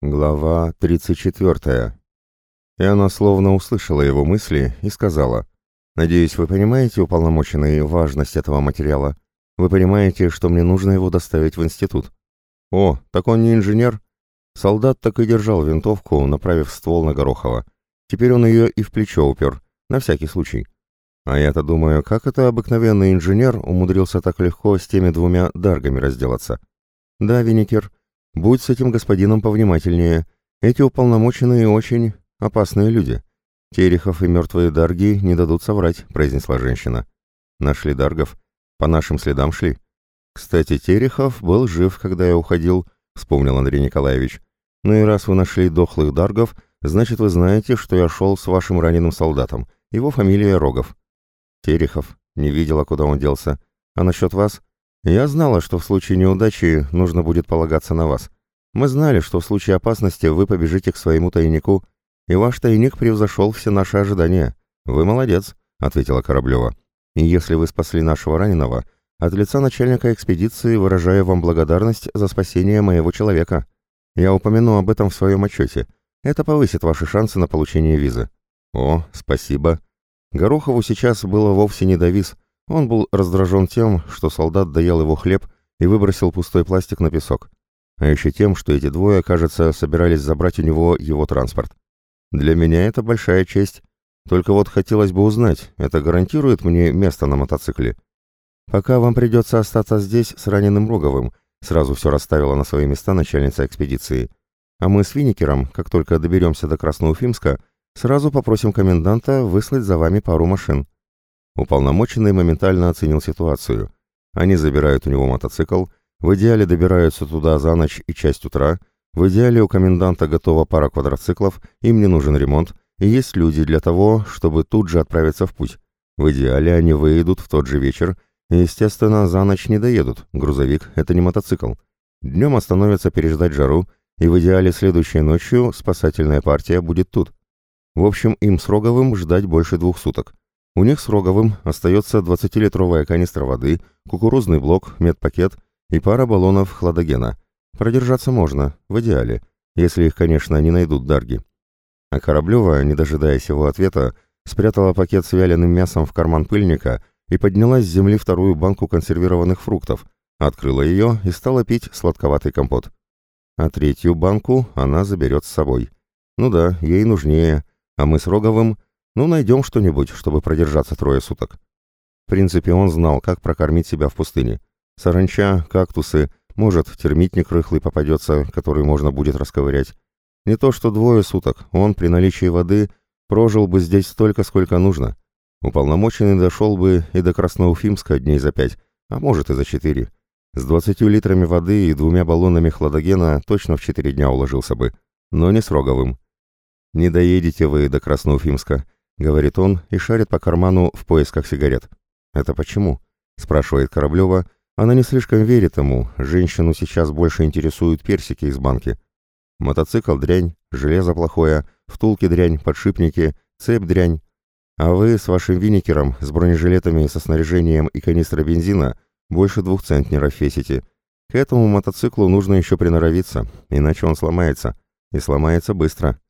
Глава 34. И она словно услышала его мысли и сказала, «Надеюсь, вы понимаете, уполномоченный, важность этого материала? Вы понимаете, что мне нужно его доставить в институт?» «О, так он не инженер?» Солдат так и держал винтовку, направив ствол на Горохова. Теперь он ее и в плечо упер, на всякий случай. А я-то думаю, как это обыкновенный инженер умудрился так легко с теми двумя даргами разделаться? Да, Винникер, Будь с этим господином повнимательнее. Эти уполномоченные очень опасные люди. Терехов и мертвые дарги не дадут соврать, произнесла женщина. Нашли даргов. По нашим следам шли. Кстати, Терехов был жив, когда я уходил, вспомнил Андрей Николаевич. Ну и раз вы нашли дохлых даргов, значит, вы знаете, что я шел с вашим раненым солдатом. Его фамилия Рогов. Терехов. Не видела, куда он делся. А насчет вас? Я знала, что в случае неудачи нужно будет полагаться на вас. Мы знали, что в случае опасности вы побежите к своему тайнику, и ваш тайник превзошел все наши ожидания. Вы молодец, ответила Кораблева. И если вы спасли нашего раненого, от лица начальника экспедиции выражаю вам благодарность за спасение моего человека. Я упомяну об этом в своем отчете. Это повысит ваши шансы на получение визы. О, спасибо. Горохову сейчас было вовсе не до виз, он был раздражен тем, что солдат доел его хлеб и выбросил пустой пластик на песок. А еще тем, что эти двое, кажется, собирались забрать у него его транспорт. Для меня это большая честь. Только вот хотелось бы узнать, это гарантирует мне место на мотоцикле? Пока вам придется остаться здесь с раненым Роговым, сразу все расставила на свои места начальница экспедиции. А мы с Винникером, как только доберемся до Красноуфимска, сразу попросим коменданта выслать за вами пару машин. Уполномоченный моментально оценил ситуацию. Они забирают у него мотоцикл, в идеале добираются туда за ночь и часть утра, в идеале у коменданта готова пара квадроциклов, им не нужен ремонт, и есть люди для того, чтобы тут же отправиться в путь. В идеале они выйдут в тот же вечер, и, естественно, за ночь не доедут, грузовик — это не мотоцикл. Днем остановятся переждать жару, и в идеале следующей ночью спасательная партия будет тут. В общем, им с Роговым ждать больше двух суток. У них с Роговым остается 20-литровая канистра воды, кукурузный блок, медпакет и пара баллонов хладогена. Продержаться можно, в идеале, если их, конечно, не найдут дарги. А Кораблева, не дожидаясь его ответа, спрятала пакет с вяленым мясом в карман пыльника и подняла с земли вторую банку консервированных фруктов, открыла ее и стала пить сладковатый компот. А третью банку она заберет с собой. Ну да, ей нужнее, а мы с Роговым ну, найдем что-нибудь, чтобы продержаться трое суток. В принципе, он знал, как прокормить себя в пустыне. Саранча, кактусы, может, термитник рыхлый попадется, который можно будет расковырять. Не то что двое суток, он при наличии воды прожил бы здесь столько, сколько нужно. Уполномоченный дошел бы и до Красноуфимска дней за пять, а может и за четыре. С двадцатью литрами воды и двумя баллонами хладогена точно в четыре дня уложился бы, но не с Роговым. «Не доедете вы до Красноуфимска», — говорит он и шарит по карману в поисках сигарет. «Это почему?» — спрашивает Кораблева. Она не слишком верит ему, женщину сейчас больше интересуют персики из банки. Мотоцикл дрянь, железо плохое, втулки дрянь, подшипники, цепь дрянь. А вы с вашим виникером, с бронежилетами, со снаряжением и канистрой бензина больше двух центнеров фесите. К этому мотоциклу нужно еще приноровиться, иначе он сломается. И сломается быстро.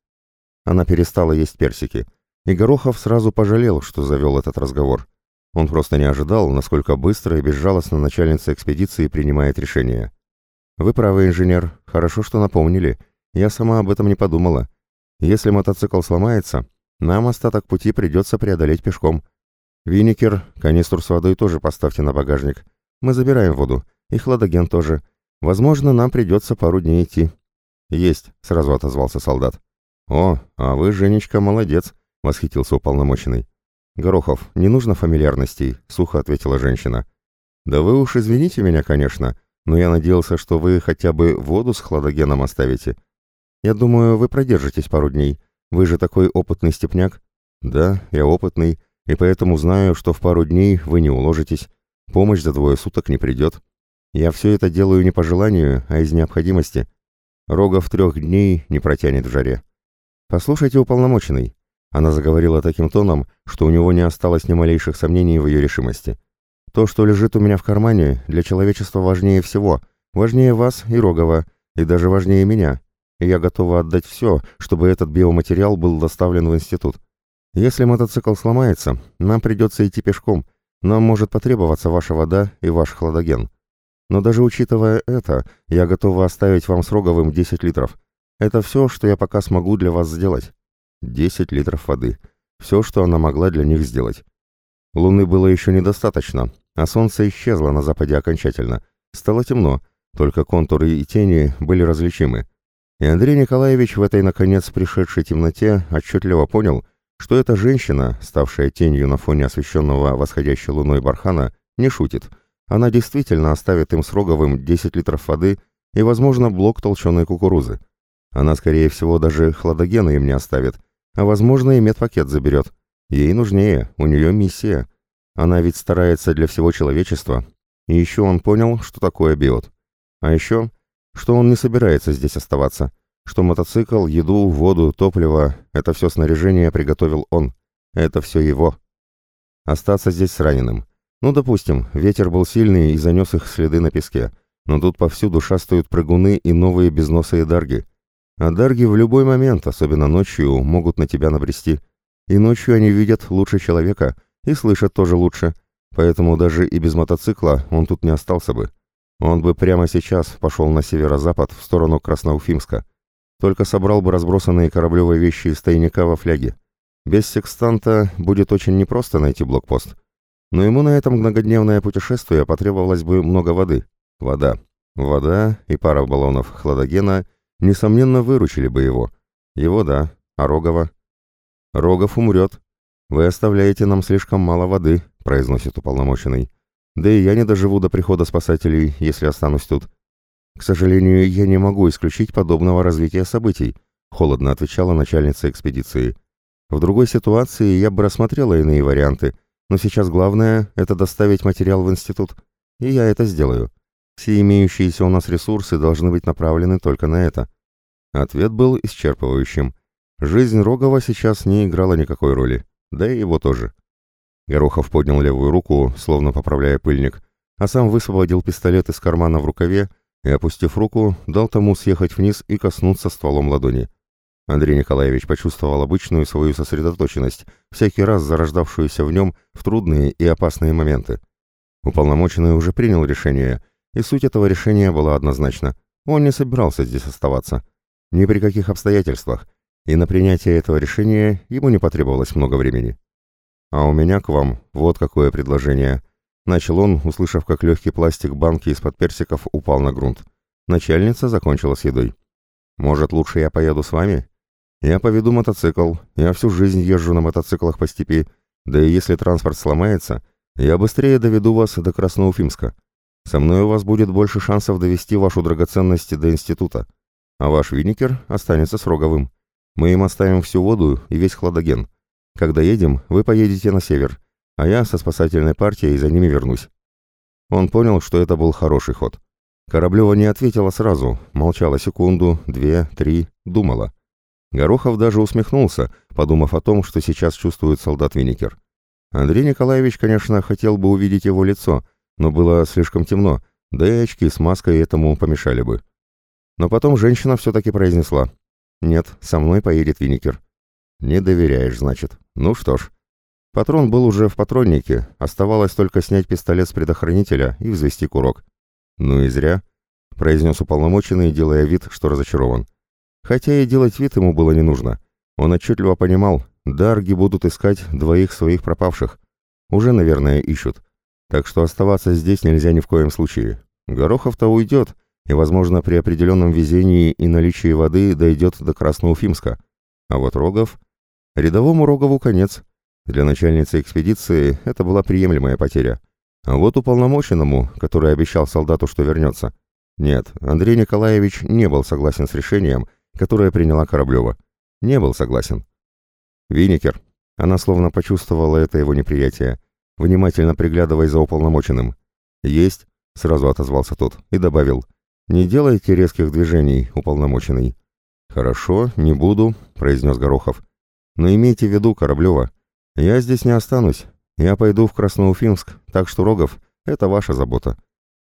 Она перестала есть персики — и Горохов сразу пожалел, что завел этот разговор. Он просто не ожидал, насколько быстро и безжалостно начальница экспедиции принимает решение. «Вы правы, инженер. Хорошо, что напомнили. Я сама об этом не подумала. Если мотоцикл сломается, нам остаток пути придется преодолеть пешком. Винникер, канистру с водой тоже поставьте на багажник. Мы забираем воду. И хладоген тоже. Возможно, нам придется пару дней идти». «Есть», — сразу отозвался солдат. «О, а вы, Женечка, молодец. — восхитился уполномоченный. «Горохов, не нужно фамильярностей», — сухо ответила женщина. «Да вы уж извините меня, конечно, но я надеялся, что вы хотя бы воду с хладогеном оставите. Я думаю, вы продержитесь пару дней. Вы же такой опытный степняк». «Да, я опытный, и поэтому знаю, что в пару дней вы не уложитесь. Помощь за двое суток не придет. Я все это делаю не по желанию, а из необходимости. Рогов трех дней не протянет в жаре. Послушайте, уполномоченный, она заговорила таким тоном, что у него не осталось ни малейших сомнений в ее решимости. «То, что лежит у меня в кармане, для человечества важнее всего. Важнее вас и Рогова, и даже важнее меня. и я готова отдать все, чтобы этот биоматериал был доставлен в институт. Если мотоцикл сломается, нам придется идти пешком. Нам может потребоваться ваша вода и ваш хладоген. Но даже учитывая это, я готова оставить вам с Роговым 10 литров. Это все, что я пока смогу для вас сделать. 10 литров воды. Все, что она могла для них сделать. Луны было еще недостаточно, а солнце исчезло на западе окончательно. Стало темно, только контуры и тени были различимы. И Андрей Николаевич в этой, наконец, пришедшей темноте отчетливо понял, что эта женщина, ставшая тенью на фоне освещенного восходящей луной бархана, не шутит. Она действительно оставит им с Роговым 10 литров воды и, возможно, блок толченой кукурузы. Она, скорее всего, даже хладогена им не оставит, а, возможно, и медпакет заберет. Ей нужнее, у нее миссия. Она ведь старается для всего человечества. И еще он понял, что такое биот. А еще, что он не собирается здесь оставаться, что мотоцикл, еду, воду, топливо — это все снаряжение приготовил он. Это все его. Остаться здесь с раненым. Ну, допустим, ветер был сильный и занес их следы на песке, но тут повсюду шастают прыгуны и новые безносые дарги. А дарги в любой момент, особенно ночью, могут на тебя набрести. И ночью они видят лучше человека и слышат тоже лучше, поэтому даже и без мотоцикла он тут не остался бы. Он бы прямо сейчас пошел на северо-запад в сторону Красноуфимска. Только собрал бы разбросанные кораблевые вещи из тайника во фляге. Без секстанта будет очень непросто найти блокпост. Но ему на это многодневное путешествие потребовалось бы много воды. Вода. Вода и пара баллонов хладогена, несомненно, выручили бы его. Его да, а Рогова? Рогов умрет. Вы оставляете нам слишком мало воды, произносит уполномоченный. Да и я не доживу до прихода спасателей, если останусь тут. К сожалению, я не могу исключить подобного развития событий, холодно отвечала начальница экспедиции. В другой ситуации я бы рассмотрела иные варианты, но сейчас главное — это доставить материал в институт. И я это сделаю. Все имеющиеся у нас ресурсы должны быть направлены только на это. Ответ был исчерпывающим. Жизнь Рогова сейчас не играла никакой роли, да и его тоже. Горохов поднял левую руку, словно поправляя пыльник, а сам высвободил пистолет из кармана в рукаве и, опустив руку, дал тому съехать вниз и коснуться стволом ладони. Андрей Николаевич почувствовал обычную свою сосредоточенность, всякий раз зарождавшуюся в нем в трудные и опасные моменты. Уполномоченный уже принял решение, и суть этого решения была однозначна. Он не собирался здесь оставаться. Ни при каких обстоятельствах, и на принятие этого решения ему не потребовалось много времени. «А у меня к вам вот какое предложение», — начал он, услышав, как легкий пластик банки из-под персиков упал на грунт. Начальница закончила с едой. «Может, лучше я поеду с вами? Я поведу мотоцикл, я всю жизнь езжу на мотоциклах по степи, да и если транспорт сломается, я быстрее доведу вас до Красноуфимска. Со мной у вас будет больше шансов довести вашу драгоценность до института, а ваш винникер останется с Роговым. Мы им оставим всю воду и весь хладоген». Когда едем, вы поедете на север, а я со спасательной партией за ними вернусь». Он понял, что это был хороший ход. Кораблева не ответила сразу, молчала секунду, две, три, думала. Горохов даже усмехнулся, подумав о том, что сейчас чувствует солдат Винникер. Андрей Николаевич, конечно, хотел бы увидеть его лицо, но было слишком темно, да и очки с маской этому помешали бы. Но потом женщина все-таки произнесла. «Нет, со мной поедет Винникер». «Не доверяешь, значит. Ну что ж». Патрон был уже в патроннике, оставалось только снять пистолет с предохранителя и взвести курок. «Ну и зря», — произнес уполномоченный, делая вид, что разочарован. Хотя и делать вид ему было не нужно. Он отчетливо понимал, дарги будут искать двоих своих пропавших. Уже, наверное, ищут. Так что оставаться здесь нельзя ни в коем случае. Горохов-то уйдет, и, возможно, при определенном везении и наличии воды дойдет до Красноуфимска. А вот Рогов... Рядовому Рогову конец. Для начальницы экспедиции это была приемлемая потеря. А вот уполномоченному, который обещал солдату, что вернется. Нет, Андрей Николаевич не был согласен с решением, которое приняла Кораблева. Не был согласен. Винникер. Она словно почувствовала это его неприятие, внимательно приглядывая за уполномоченным. «Есть», — сразу отозвался тот и добавил. «Не делайте резких движений, уполномоченный». «Хорошо, не буду», — произнес Горохов. Но имейте в виду, Кораблева, я здесь не останусь. Я пойду в Красноуфимск, так что, Рогов, это ваша забота.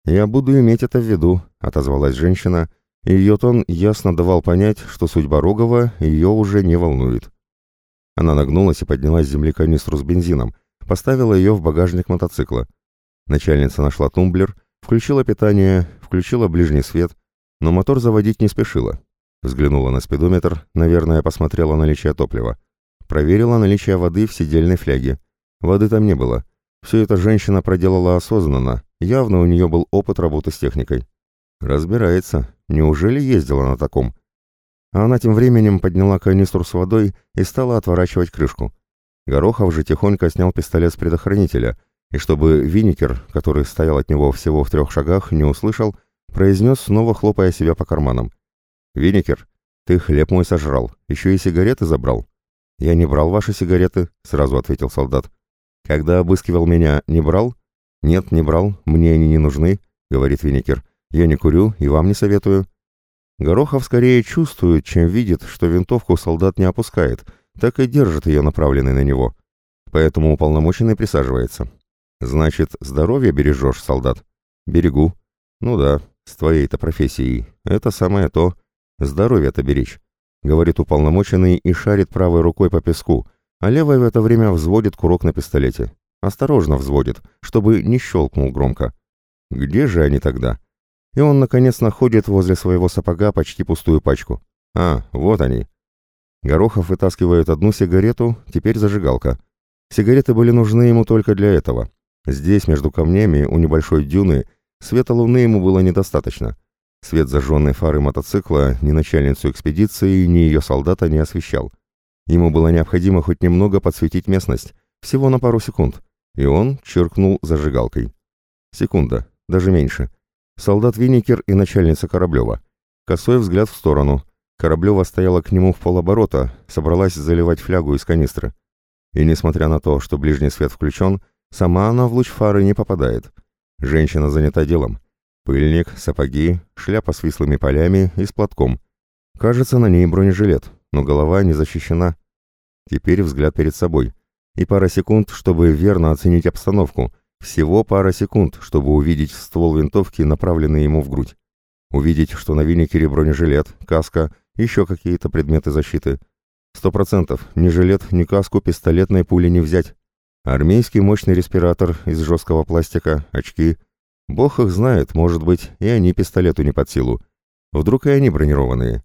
Я буду иметь это в виду, отозвалась женщина и ее тон ясно давал понять, что судьба Рогова ее уже не волнует. Она нагнулась и подняла с земли канистру с бензином, поставила ее в багажник мотоцикла. Начальница нашла тумблер, включила питание, включила ближний свет, но мотор заводить не спешила. Взглянула на спидометр, наверное, посмотрела наличие топлива. Проверила наличие воды в сидельной фляге. Воды там не было. Все это женщина проделала осознанно, явно у нее был опыт работы с техникой. Разбирается. Неужели ездила на таком? А она тем временем подняла канистру с водой и стала отворачивать крышку. Горохов же тихонько снял пистолет с предохранителя, и чтобы Винникер, который стоял от него всего в трех шагах, не услышал, произнес, снова хлопая себя по карманам. «Винникер, ты хлеб мой сожрал, еще и сигареты забрал». «Я не брал ваши сигареты», — сразу ответил солдат. «Когда обыскивал меня, не брал?» «Нет, не брал, мне они не нужны», — говорит Винникер. «Я не курю и вам не советую». Горохов скорее чувствует, чем видит, что винтовку солдат не опускает, так и держит ее направленной на него. Поэтому уполномоченный присаживается. «Значит, здоровье бережешь, солдат?» «Берегу». «Ну да, с твоей-то профессией. Это самое то. Здоровье-то беречь», — говорит уполномоченный и шарит правой рукой по песку, а левой в это время взводит курок на пистолете. Осторожно взводит, чтобы не щелкнул громко. Где же они тогда? И он, наконец, находит возле своего сапога почти пустую пачку. А, вот они. Горохов вытаскивает одну сигарету, теперь зажигалка. Сигареты были нужны ему только для этого. Здесь, между камнями, у небольшой дюны, света луны ему было недостаточно. Свет зажженной фары мотоцикла ни начальницу экспедиции, ни ее солдата не освещал. Ему было необходимо хоть немного подсветить местность, всего на пару секунд, и он чиркнул зажигалкой. Секунда, даже меньше. Солдат Винникер и начальница Кораблева. Косой взгляд в сторону. Кораблева стояла к нему в полоборота, собралась заливать флягу из канистры. И несмотря на то, что ближний свет включен, сама она в луч фары не попадает. Женщина занята делом. Пыльник, сапоги, шляпа с вислыми полями и с платком. Кажется, на ней бронежилет, но голова не защищена. Теперь взгляд перед собой. И пара секунд, чтобы верно оценить обстановку. Всего пара секунд, чтобы увидеть ствол винтовки, направленный ему в грудь. Увидеть, что на винникере бронежилет, каска, еще какие-то предметы защиты. Сто процентов, ни жилет, ни каску пистолетной пули не взять. Армейский мощный респиратор из жесткого пластика, очки — Бог их знает, может быть, и они пистолету не под силу. Вдруг и они бронированные.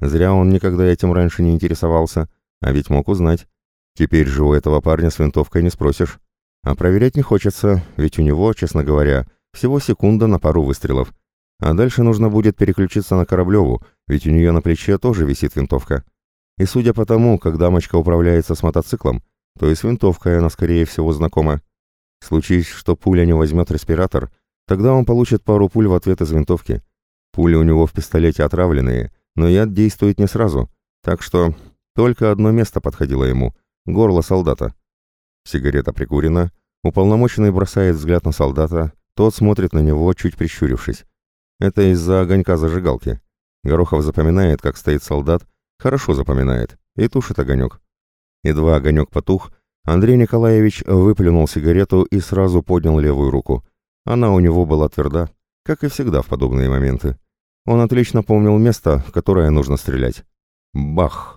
Зря он никогда этим раньше не интересовался, а ведь мог узнать. Теперь же у этого парня с винтовкой не спросишь. А проверять не хочется, ведь у него, честно говоря, всего секунда на пару выстрелов. А дальше нужно будет переключиться на Кораблеву, ведь у нее на плече тоже висит винтовка. И судя по тому, как дамочка управляется с мотоциклом, то и с винтовкой она, скорее всего, знакома. Случись, что пуля не возьмет респиратор — Тогда он получит пару пуль в ответ из винтовки. Пули у него в пистолете отравленные, но яд действует не сразу, так что только одно место подходило ему — горло солдата. Сигарета прикурена, уполномоченный бросает взгляд на солдата, тот смотрит на него, чуть прищурившись. Это из-за огонька зажигалки. Горохов запоминает, как стоит солдат, хорошо запоминает, и тушит огонек. Едва огонек потух, Андрей Николаевич выплюнул сигарету и сразу поднял левую руку — она у него была тверда, как и всегда в подобные моменты. Он отлично помнил место, в которое нужно стрелять. Бах!